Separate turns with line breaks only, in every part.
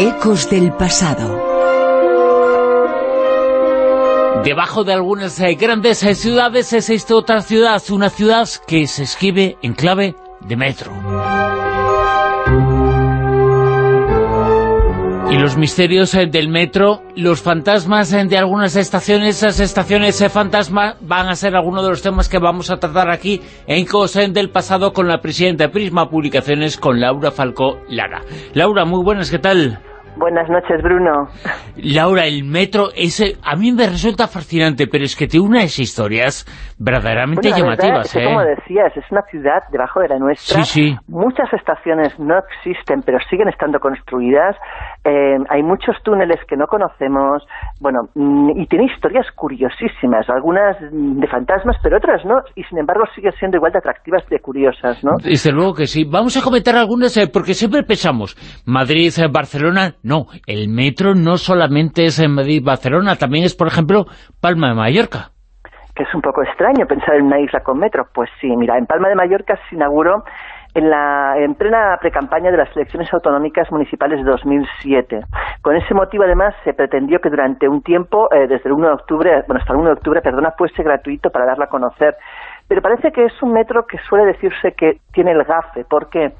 Ecos del pasado.
Debajo de algunas eh, grandes eh, ciudades existe otra ciudad, una ciudad que se escribe en clave de metro. Y los misterios eh, del metro, los fantasmas de algunas estaciones, esas estaciones fantasma van a ser algunos de los temas que vamos a tratar aquí en COSEN del pasado con la presidenta de Prisma Publicaciones, con Laura Falcó Lara. Laura, muy buenas, ¿qué tal?
Buenas noches, Bruno.
Laura, el metro, ese, a mí me resulta fascinante, pero es que tiene unas historias verdaderamente llamativas.
Verdad, Como decías, es una ciudad debajo de la nuestra.
Sí, sí.
Muchas estaciones no existen, pero siguen estando construidas. Eh, hay muchos túneles que no conocemos. Bueno, mm, y tiene historias curiosísimas, algunas de fantasmas, pero otras no, y sin embargo sigue siendo igual de atractivas de curiosas, ¿no?
Desde luego que sí. Vamos a comentar algunas, eh, porque siempre pensamos, Madrid, eh, Barcelona no, el metro no solamente es en Madrid-Barcelona, también es, por ejemplo, Palma de Mallorca.
Que es un poco extraño pensar en una isla con metro. Pues sí, mira, en Palma de Mallorca se inauguró en, la, en plena precampaña de las elecciones autonómicas municipales de 2007. Con ese motivo, además, se pretendió que durante un tiempo, eh, desde el 1 de octubre, bueno, hasta el 1 de octubre, perdona, fuese gratuito para darla a conocer pero parece que es un metro que suele decirse que tiene el gafe. ¿Por qué?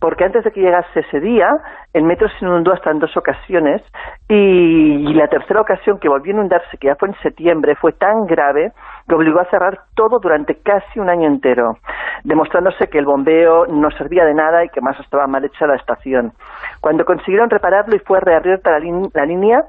Porque antes de que llegase ese día, el metro se inundó hasta en dos ocasiones y, la tercera ocasión que volvió a inundarse, que ya fue en septiembre, fue tan grave que obligó a cerrar todo durante casi un año entero, demostrándose que el bombeo no servía de nada y que más estaba mal hecha la estación. Cuando consiguieron repararlo y fue reabierta la línea,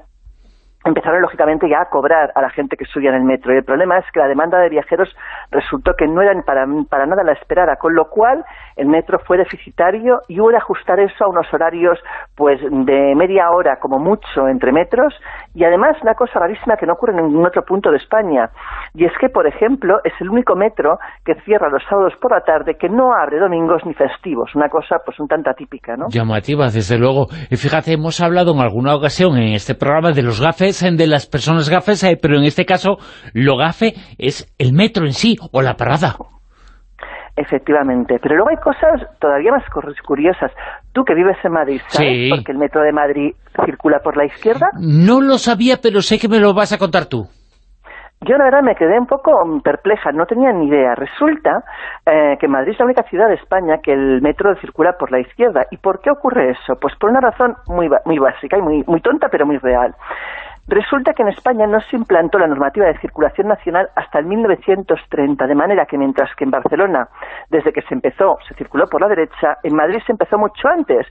empezaron lógicamente ya a cobrar a la gente que subía en el metro y el problema es que la demanda de viajeros resultó que no era para, para nada la esperada, con lo cual el metro fue deficitario y hubo de ajustar eso a unos horarios pues de media hora como mucho entre metros y además una cosa rarísima que no ocurre en ningún otro punto de España y es que por ejemplo es el único metro que cierra los sábados por la tarde que no abre domingos ni festivos, una cosa pues un tanto atípica, ¿no?
Llamativa, desde luego. Y fíjate, hemos hablado en alguna ocasión en este programa de los gafes de las personas gafes, eh, pero en este caso lo gafe es el metro en sí o la parada.
Efectivamente, pero luego hay cosas todavía más curiosas. Tú que vives en Madrid, ¿sabes por qué el metro de Madrid circula por la izquierda?
No lo sabía, pero sé que me lo vas a contar tú.
Yo la verdad me quedé un poco perpleja, no tenía ni idea. Resulta eh, que Madrid es la única ciudad de España que el metro circula por la izquierda. ¿Y por qué ocurre eso? Pues por una razón muy, muy básica y muy, muy tonta, pero muy real. Resulta que en España no se implantó la normativa de circulación nacional hasta el 1930, de manera que mientras que en Barcelona, desde que se empezó, se circuló por la derecha, en Madrid se empezó mucho antes.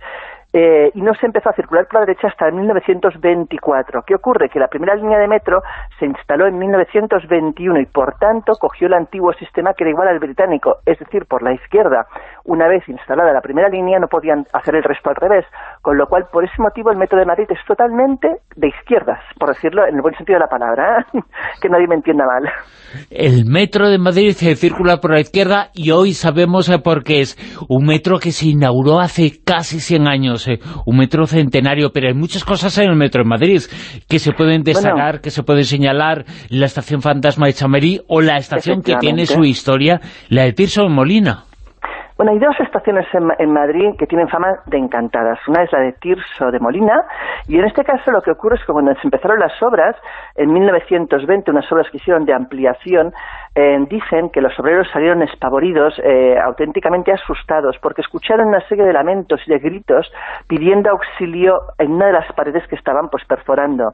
Eh, y no se empezó a circular por la derecha hasta 1924. ¿Qué ocurre? Que la primera línea de metro se instaló en 1921 y por tanto cogió el antiguo sistema que era igual al británico, es decir, por la izquierda. Una vez instalada la primera línea no podían hacer el resto al revés, con lo cual por ese motivo el metro de Madrid es totalmente de izquierdas, por decirlo en el buen sentido de la palabra, ¿eh? que nadie me entienda mal.
El metro de Madrid se circula por la izquierda y hoy sabemos eh, por qué es un metro que se inauguró hace casi 100 años un metro centenario, pero hay muchas cosas en el metro en Madrid que se pueden destacar, que se pueden señalar, la estación fantasma de Chamerí o la estación que tiene su historia, la de Tirso en Molina.
Bueno, hay dos estaciones en, Madrid que tienen fama de encantadas. Una es la de Tirso de Molina, y en este caso lo que ocurre es que cuando se empezaron las obras, en 1920, unas obras que hicieron de ampliación, eh, dicen que los obreros salieron espavoridos, eh, auténticamente asustados, porque escucharon una serie de lamentos y de gritos pidiendo auxilio en una de las paredes que estaban pues perforando.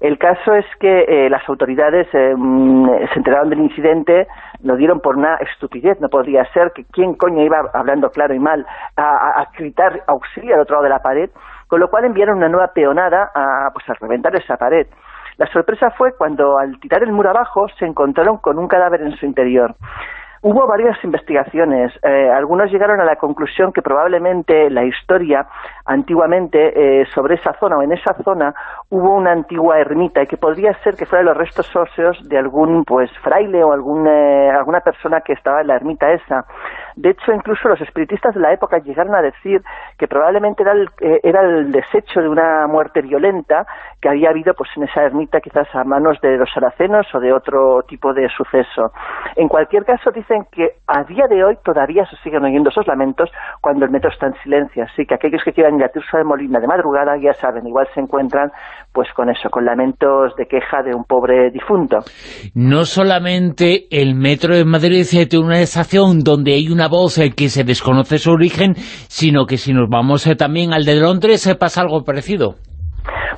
El caso es que eh, las autoridades mm, se enteraron del incidente, lo dieron por una estupidez, no podría ser que quién coño iba hablando claro y mal a, a gritar auxilio al otro lado de la pared, con lo cual enviaron una nueva peonada a, pues, a reventar esa pared. La sorpresa fue cuando al tirar el muro abajo se encontraron con un cadáver en su interior. Hubo varias investigaciones. Eh, algunos llegaron a la conclusión que probablemente la historia antiguamente eh, sobre esa zona o en esa zona hubo una antigua ermita y que podría ser que fueran los restos óseos de algún pues fraile o algún, eh, alguna persona que estaba en la ermita esa. De hecho, incluso los espiritistas de la época llegaron a decir que probablemente era el, eh, era el desecho de una muerte violenta que había habido pues en esa ermita quizás a manos de los saracenos o de otro tipo de suceso. En cualquier caso, dicen que a día de hoy todavía se siguen oyendo esos lamentos cuando el metro está en silencio. Así que aquellos que quieran ir a Tirso de Molina de madrugada, ya saben, igual se encuentran pues con eso, con lamentos de queja de un pobre difunto.
No solamente el metro de Madrid tiene una estación donde hay una voz eh, que se desconoce su origen, sino que si nos vamos eh, también al de Londres, se pasa algo parecido.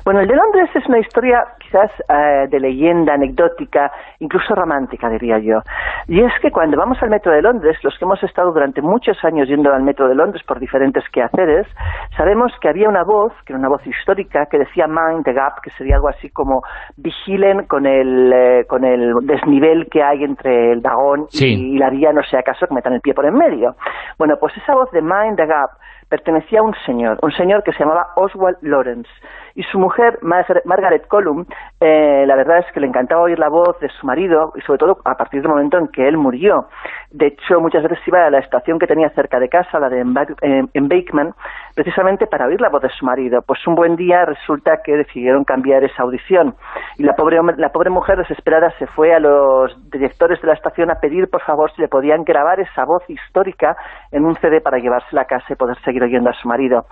Bueno, el de Londres es una historia quizás eh, de leyenda, anecdótica, incluso romántica, diría yo. Y es que cuando vamos al metro de Londres, los que hemos estado durante muchos años yendo al metro de Londres por diferentes quehaceres, sabemos que había una voz, que era una voz histórica, que decía Mind the Gap, que sería algo así como vigilen con el, eh, con el desnivel que hay entre el vagón y, y la vía, no sea acaso que metan el pie por en medio. Bueno, pues esa voz de Mind the Gap pertenecía a un señor, un señor que se llamaba Oswald Lawrence, y su mujer, Margaret Colum, eh, la verdad es que le encantaba oír la voz de su marido, y sobre todo a partir del momento en que él murió. De hecho, muchas veces iba a la estación que tenía cerca de casa, la de en Bakeman, precisamente para oír la voz de su marido. Pues un buen día resulta que decidieron cambiar esa audición, y la pobre, la pobre mujer desesperada se fue a los directores de la estación a pedir, por favor, si le podían grabar esa voz histórica en un CD para llevársela a casa y poder seguir oyendo a su marido.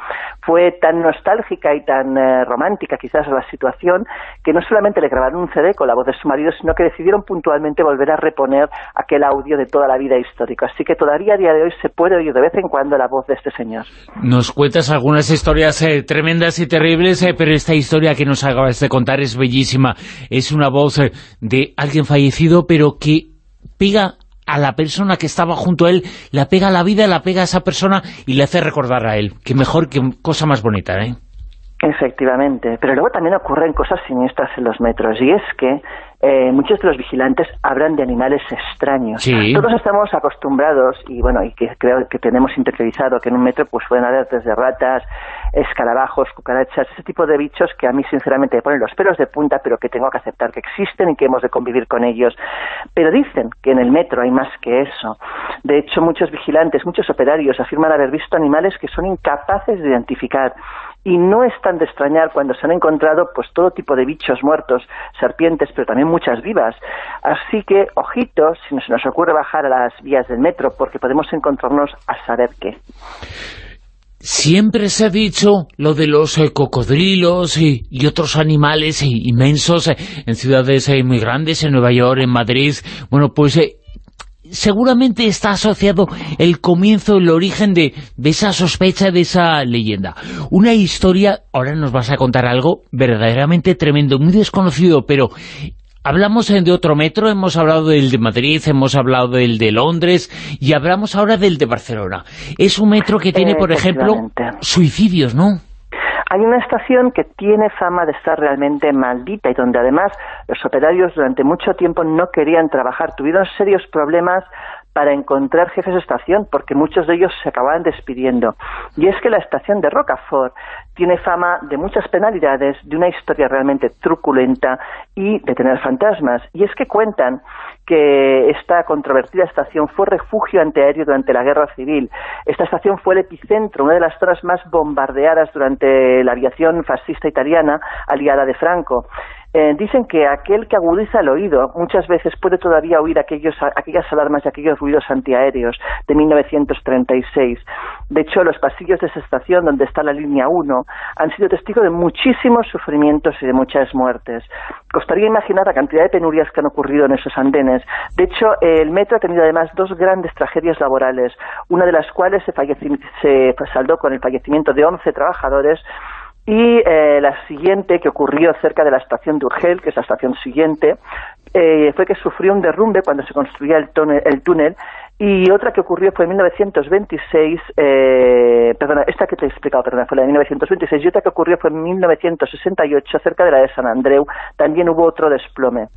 Fue tan nostálgica y tan eh, romántica quizás la situación, que no solamente le grabaron un CD con la voz de su marido, sino que decidieron puntualmente volver a reponer aquel audio de toda la vida histórica. Así que todavía a día de hoy se puede oír de vez en cuando la voz de este señor.
Nos cuentas algunas historias eh, tremendas y terribles, eh, pero esta historia que nos acabas de contar es bellísima. Es una voz de alguien fallecido, pero que pega a la persona que estaba junto a él, la pega a la vida, la pega a esa persona y le hace recordar a él. Que mejor, que cosa más bonita, ¿eh?
Efectivamente, pero luego también ocurren cosas siniestras en los metros, y es que eh, muchos de los vigilantes hablan de animales extraños. Todos estamos acostumbrados, y bueno, y que creo que tenemos interiorizado que en un metro pues pueden haber desde ratas, escarabajos, cucarachas, ese tipo de bichos que a mí sinceramente me ponen los pelos de punta, pero que tengo que aceptar que existen y que hemos de convivir con ellos. Pero dicen que en el metro hay más que eso. De hecho, muchos vigilantes, muchos operarios afirman haber visto animales que son incapaces de identificar y no es tan de extrañar cuando se han encontrado pues todo tipo de bichos muertos, serpientes, pero también muchas vivas. Así que, ojitos, si no se nos ocurre bajar a las vías del metro, porque podemos encontrarnos a saber qué.
Siempre se ha dicho lo de los eh, cocodrilos y, otros animales inmensos eh, en ciudades eh, muy grandes, en Nueva York, en Madrid. Bueno, pues seguramente está asociado el comienzo, el origen de, esa sospecha, de esa leyenda. Una historia, ahora nos vas a contar algo verdaderamente tremendo, muy desconocido, pero Hablamos de otro metro, hemos hablado del de Madrid, hemos hablado del de Londres y hablamos ahora del de Barcelona. Es un metro que tiene, por ejemplo, suicidios, ¿no?
Hay una estación que tiene fama de estar realmente maldita y donde además los operarios durante mucho tiempo no querían trabajar. Tuvieron serios problemas para encontrar jefes de estación, porque muchos de ellos se acababan despidiendo. Y es que la estación de Rocafort tiene fama de muchas penalidades, de una historia realmente truculenta y de tener fantasmas. Y es que cuentan que esta controvertida estación fue refugio antiaéreo durante la Guerra Civil. Esta estación fue el epicentro, una de las zonas más bombardeadas durante la aviación fascista italiana aliada de Franco. Eh, dicen que aquel que agudiza el oído muchas veces puede todavía oír aquellos, aquellas alarmas y aquellos ruidos antiaéreos de 1936. De hecho, los pasillos de esa estación donde está la línea 1 han sido testigos de muchísimos sufrimientos y de muchas muertes. Costaría imaginar la cantidad de penurias que han ocurrido en esos andenes. De hecho, el metro ha tenido además dos grandes tragedias laborales, una de las cuales se, se saldó con el fallecimiento de 11 trabajadores y eh, la siguiente, que ocurrió cerca de la estación de Urgel, que es la estación siguiente, eh, fue que sufrió un derrumbe cuando se construía el, túnel, y otra que ocurrió fue en 1926, eh, perdona, esta que te he explicado, perdona, fue la de 1926, y otra que ocurrió fue en 1968, cerca de la de San Andreu, también hubo otro desplome.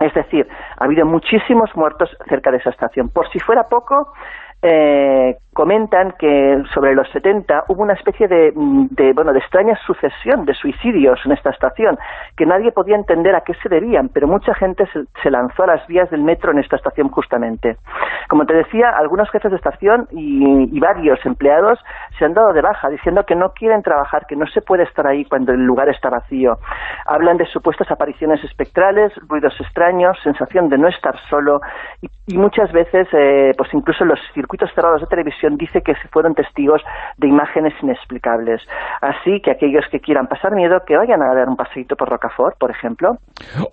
Es decir, ha habido muchísimos muertos cerca de esa estación. Por si fuera poco, eh, comentan que sobre los 70 hubo una especie de, bueno, de extraña sucesión de suicidios en esta estación, que nadie podía entender a qué se debían, pero mucha gente se, lanzó a las vías del metro en esta estación justamente. Como te decía, algunos jefes de estación y, varios empleados se han dado de baja, diciendo que no quieren trabajar, que no se puede estar ahí cuando el lugar está vacío. Hablan de supuestas apariciones espectrales, ruidos extraños, sensación de no estar solo y, muchas veces, eh, pues incluso los circuitos cerrados de televisión dice que fueron testigos de imágenes inexplicables. Así que aquellos que quieran pasar miedo, que vayan a dar un paseíto por Rocafort, por ejemplo.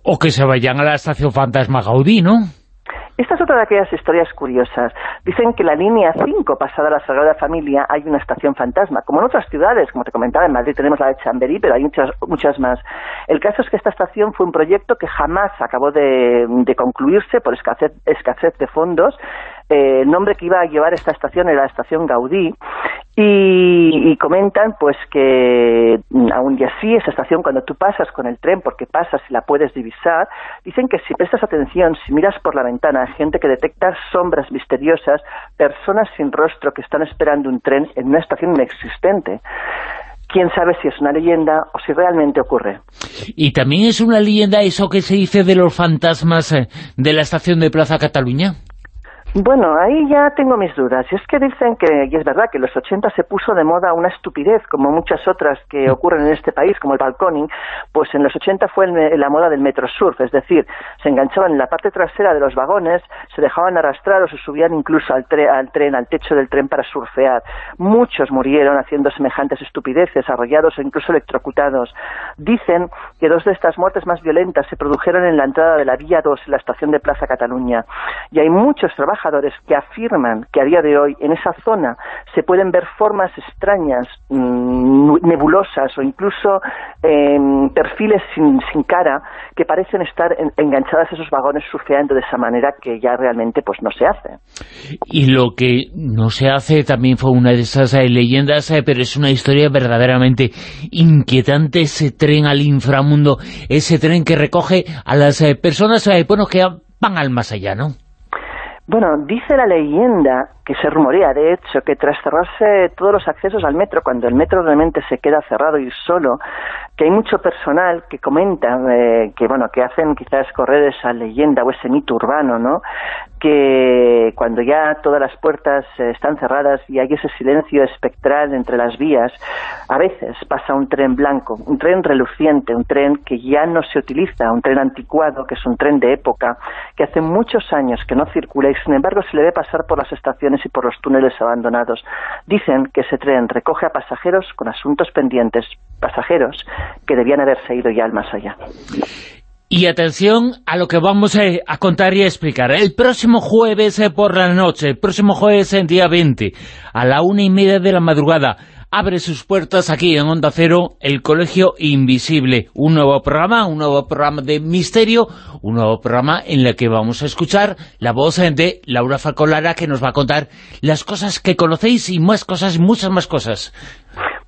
O que se vayan a la estación Fantasma Gaudí, ¿no?
Esta es otra de aquellas historias curiosas. Dicen que la línea 5, pasada a la Sagrada Familia, hay una estación fantasma. Como en otras ciudades, como te comentaba, en Madrid tenemos la de Chamberí, pero hay muchas, muchas más. El caso es que esta estación fue un proyecto que jamás acabó de, concluirse por escasez, escasez de fondos, el nombre que iba a llevar esta estación era la estación Gaudí y, comentan pues que mm, aún así esa estación cuando tú pasas con el tren porque pasas y la puedes divisar dicen que si prestas atención si miras por la ventana gente que detecta sombras misteriosas personas sin rostro que están esperando un tren en una estación inexistente quién sabe si es una leyenda o si realmente ocurre.
Y también es una leyenda eso que se dice de los fantasmas eh, de la estación de Plaza Cataluña.
Bueno, ahí ya tengo mis dudas. Y es que dicen que, y es verdad, que en los 80 se puso de moda una estupidez, como muchas otras que ocurren en este país, como el balconing, pues en los 80 fue la moda del metrosurf, es decir, se enganchaban en la parte trasera de los vagones, se dejaban arrastrar o se subían incluso al, al tren, al techo del tren para surfear. Muchos murieron haciendo semejantes estupideces, arrollados o incluso electrocutados. Dicen que dos de estas muertes más violentas se produjeron en la entrada de la Vía 2, en la estación de Plaza Cataluña. Y hay muchos trabajos que afirman que a día de hoy en esa zona se pueden ver formas extrañas, mm, nebulosas o incluso em, perfiles sin, cara que parecen estar enganchadas a esos vagones surfeando de esa manera que ya realmente pues no se hace.
Y lo que no se hace también fue una de esas eh, leyendas, eh, pero es una historia verdaderamente inquietante, ese tren al inframundo, ese tren que recoge a las eh, personas bueno, que van al más allá, ¿no?
Bueno, dice la leyenda que se rumorea, de hecho, que tras cerrarse todos los accesos al metro, cuando el metro realmente se queda cerrado y solo, que hay mucho personal que comenta, eh, que bueno, que hacen quizás correr esa leyenda o ese mito urbano, ¿no? Que cuando ya todas las puertas eh, están cerradas y hay ese silencio espectral entre las vías, a veces pasa un tren blanco, un tren reluciente, un tren que ya no se utiliza, un tren anticuado, que es un tren de época, que hace muchos años que no circula y sin embargo se le ve pasar por las estaciones y por los túneles abandonados. Dicen que ese tren recoge a pasajeros con asuntos pendientes, pasajeros que debían haberse ido ya al más allá.
Y atención a lo que vamos a, contar y a explicar. El próximo jueves eh, por la noche, el próximo jueves en día 20, a la una y media de la madrugada, abre sus puertas aquí en Onda Cero, el Colegio Invisible. Un nuevo programa, un nuevo programa de misterio, un nuevo programa en el que vamos a escuchar la voz de Laura Falcolara que nos va a contar las cosas que conocéis y más cosas, muchas más cosas.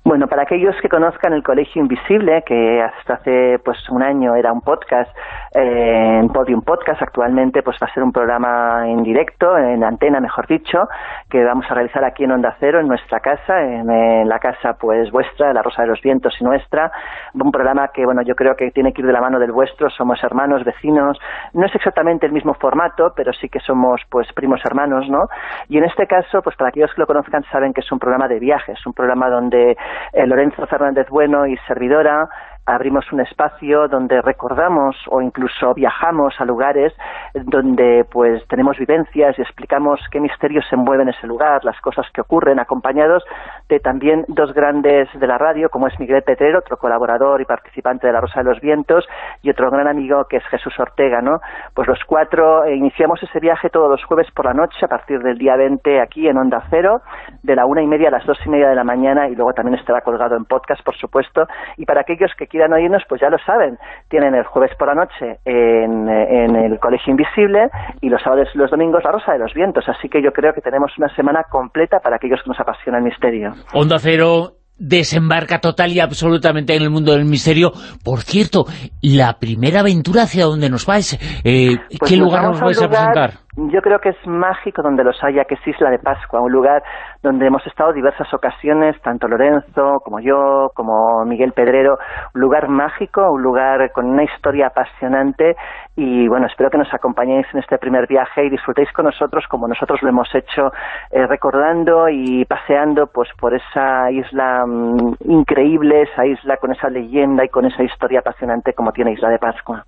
Bueno, para aquellos que conozcan el Colegio Invisible, que hasta hace pues un año era un podcast, eh, Podium Podcast, actualmente pues va a ser un programa en directo, en antena mejor dicho, que vamos a realizar aquí en Onda Cero, en nuestra casa, en, la casa pues vuestra, La Rosa de los Vientos y nuestra, un programa que bueno yo creo que tiene que ir de la mano del vuestro, somos hermanos, vecinos, no es exactamente el mismo formato, pero sí que somos pues primos hermanos, ¿no? Y en este caso, pues para aquellos que lo conozcan saben que es un programa de viajes, un programa donde Lorenzo Fernández Bueno y servidora abrimos un espacio donde recordamos o incluso viajamos a lugares donde pues tenemos vivencias y explicamos qué misterios se mueven en ese lugar, las cosas que ocurren, acompañados de también dos grandes de la radio, como es Miguel Petrero, otro colaborador y participante de La Rosa de los Vientos, y otro gran amigo que es Jesús Ortega, ¿no? Pues los cuatro eh, iniciamos ese viaje todos los jueves por la noche a partir del día 20 aquí en Onda Cero, de la una y media a las dos y media de la mañana y luego también estará colgado en podcast, por supuesto, y para aquellos que quieran oírnos, pues ya lo saben, tienen el jueves por la noche en, el Colegio Invisible y los sábados y los domingos la Rosa de los Vientos, así que yo creo que tenemos una semana completa para aquellos que nos apasiona el misterio.
Onda Cero desembarca total y absolutamente en el mundo del misterio. Por cierto, la primera aventura hacia dónde nos vais, eh,
pues
¿qué lugar nos vais a, presentar?
Yo creo que es mágico donde los haya, que es Isla de Pascua, un lugar donde hemos estado diversas ocasiones, tanto Lorenzo como yo, como Miguel Pedrero, un lugar mágico, un lugar con una historia apasionante y bueno, espero que nos acompañéis en este primer viaje y disfrutéis con nosotros como nosotros lo hemos hecho, eh, recordando y paseando pues por esa isla mm, increíble, esa isla con esa leyenda y con esa historia apasionante como tiene Isla de Pascua.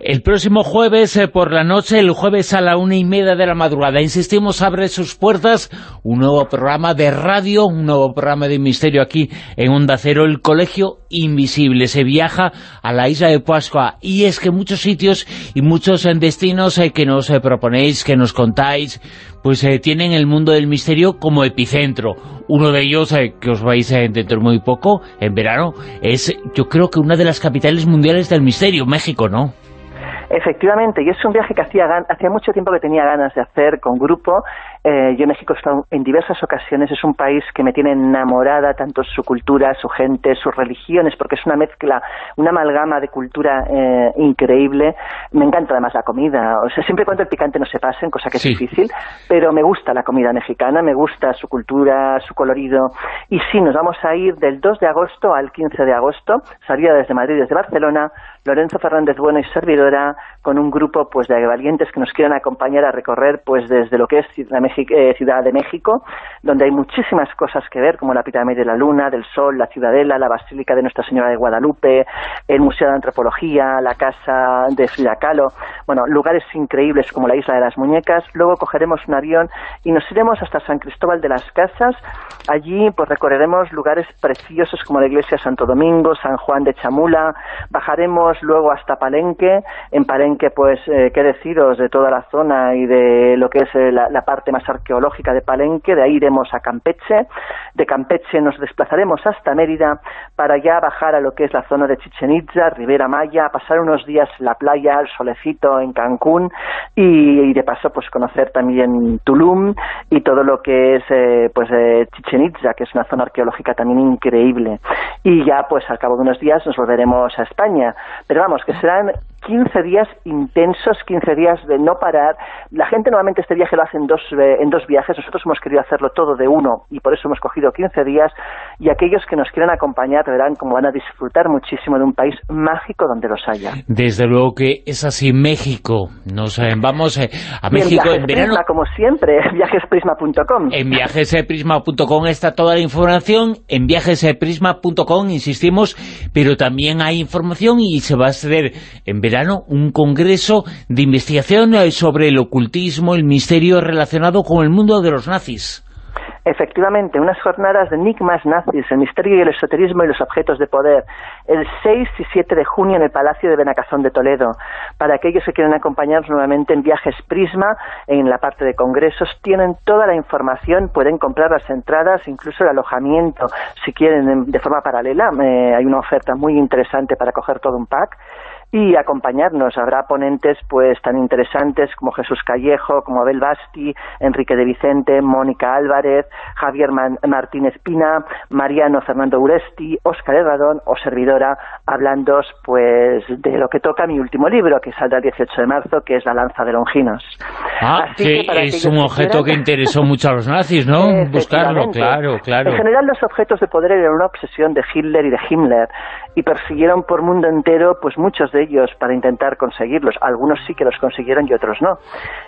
El próximo jueves eh, por la noche, el jueves a la una y media de la madrugada, insistimos, abre sus puertas un nuevo programa de radio, un nuevo programa de misterio aquí en Onda Cero, el Colegio Invisible. Se viaja a la Isla de Pascua y es que muchos sitios y muchos destinos eh, que nos eh, proponéis, que nos contáis, pues eh, tienen el mundo del misterio como epicentro. Uno de ellos, que os vais a dentro muy poco, en verano, es yo creo que una de las capitales mundiales del misterio, México, ¿no?
Efectivamente, y es un viaje que hacía, hacía mucho tiempo que tenía ganas de hacer con grupo. Eh, yo en México he estado en diversas ocasiones, es un país que me tiene enamorada, tanto su cultura, su gente, sus religiones, porque es una mezcla, una amalgama de cultura eh, increíble. Me encanta además la comida, o sea, siempre cuando el picante no se pasen, cosa que es difícil, pero me gusta la comida mexicana, me gusta su cultura, su colorido. Y sí, nos vamos a ir del 2 de agosto al 15 de agosto, salida desde Madrid, desde Barcelona, Lorenzo Fernández Bueno y servidora, con un grupo pues de valientes que nos quieran acompañar a recorrer pues desde lo que es eh, Ciudad de México, donde hay muchísimas cosas que ver, como la pirámide de la Luna, del Sol, la Ciudadela, la Basílica de Nuestra Señora de Guadalupe, el Museo de Antropología, la Casa de Frida Kahlo, bueno, lugares increíbles como la Isla de las Muñecas. Luego cogeremos un avión y nos iremos hasta San Cristóbal de las Casas. Allí pues recorreremos lugares preciosos como la Iglesia de Santo Domingo, San Juan de Chamula, bajaremos luego hasta Palenque. En Palenque, pues, eh, qué deciros de toda la zona y de lo que es eh, la, parte más arqueológica de Palenque. De ahí iremos a Campeche. De Campeche nos desplazaremos hasta Mérida para ya bajar a lo que es la zona de Chichen Itza, Ribera Maya, pasar unos días en la playa, el solecito en Cancún y, de paso, pues, conocer también Tulum y todo lo que es, eh, pues, Chichen Itza, que es una zona arqueológica también increíble. Y ya, pues, al cabo de unos días nos volveremos a España pero vamos, que serán 15 días intensos, 15 días de no parar. La gente normalmente este viaje lo hace en dos, eh, en dos viajes, nosotros hemos querido hacerlo todo de uno y por eso hemos cogido 15 días y aquellos que nos quieran acompañar verán cómo van a disfrutar muchísimo de un país mágico donde los haya.
Desde luego que es así México. Nos eh, vamos eh, a México en, verano.
como siempre, viajesprisma.com.
En viajesprisma.com está toda la información, en viajesprisma.com insistimos, pero también hay información y se va a hacer en verano un congreso de investigación eh, sobre el ocultismo, el misterio relacionado con el mundo de los nazis.
Efectivamente, unas jornadas de enigmas nazis, el misterio y el esoterismo y los objetos de poder, el 6 y 7 de junio en el Palacio de Benacazón de Toledo. Para aquellos que quieran acompañarnos nuevamente en Viajes Prisma, en la parte de congresos, tienen toda la información, pueden comprar las entradas, incluso el alojamiento, si quieren de forma paralela. Hay una oferta muy interesante para coger todo un pack y acompañarnos. Habrá ponentes pues tan interesantes como Jesús Callejo, como Abel Basti, Enrique de Vicente, Mónica Álvarez, Javier Martínez Pina, Mariano Fernando Uresti, Óscar Herradón o servidora, hablando pues de lo que toca mi último libro, que saldrá el 18 de marzo, que es La lanza de Longinos.
Ah, que, es un objeto que interesó mucho a los nazis, ¿no? Buscarlo, claro, claro.
En general los objetos de poder eran una obsesión de Hitler y de Himmler y persiguieron por mundo entero pues muchos de ellos para intentar conseguirlos. Algunos sí que los consiguieron y otros no.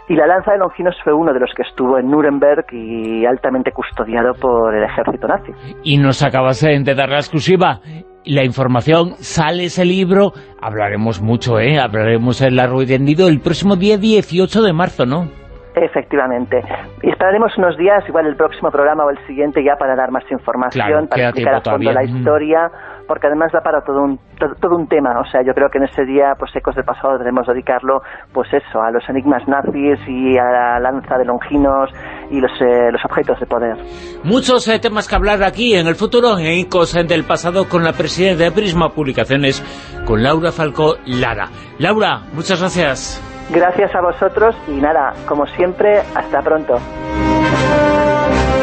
Y la lanza de Longinos fue uno de los que estuvo en Nuremberg y altamente custodiado por el ejército nazi.
Y nos acabas de dar la exclusiva. La información, sale ese libro, hablaremos mucho, ¿eh? Hablaremos en Largo y Tendido el próximo día 18 de marzo, ¿no?
Efectivamente. Y esperaremos unos días, igual el próximo programa o el siguiente ya para dar más información, para explicar a fondo la historia, porque además da para todo un, todo, un tema. O sea, yo creo que en ese día, pues Ecos del Pasado, debemos dedicarlo, pues eso, a los enigmas nazis y a la lanza de Longinos y los, eh, los objetos de poder.
Muchos eh, temas que hablar aquí en el futuro, en Ecos del Pasado, con la presidenta de Prisma Publicaciones, con Laura Falcó Lara. Laura, muchas gracias.
Gracias a vosotros y nada, como siempre, hasta pronto.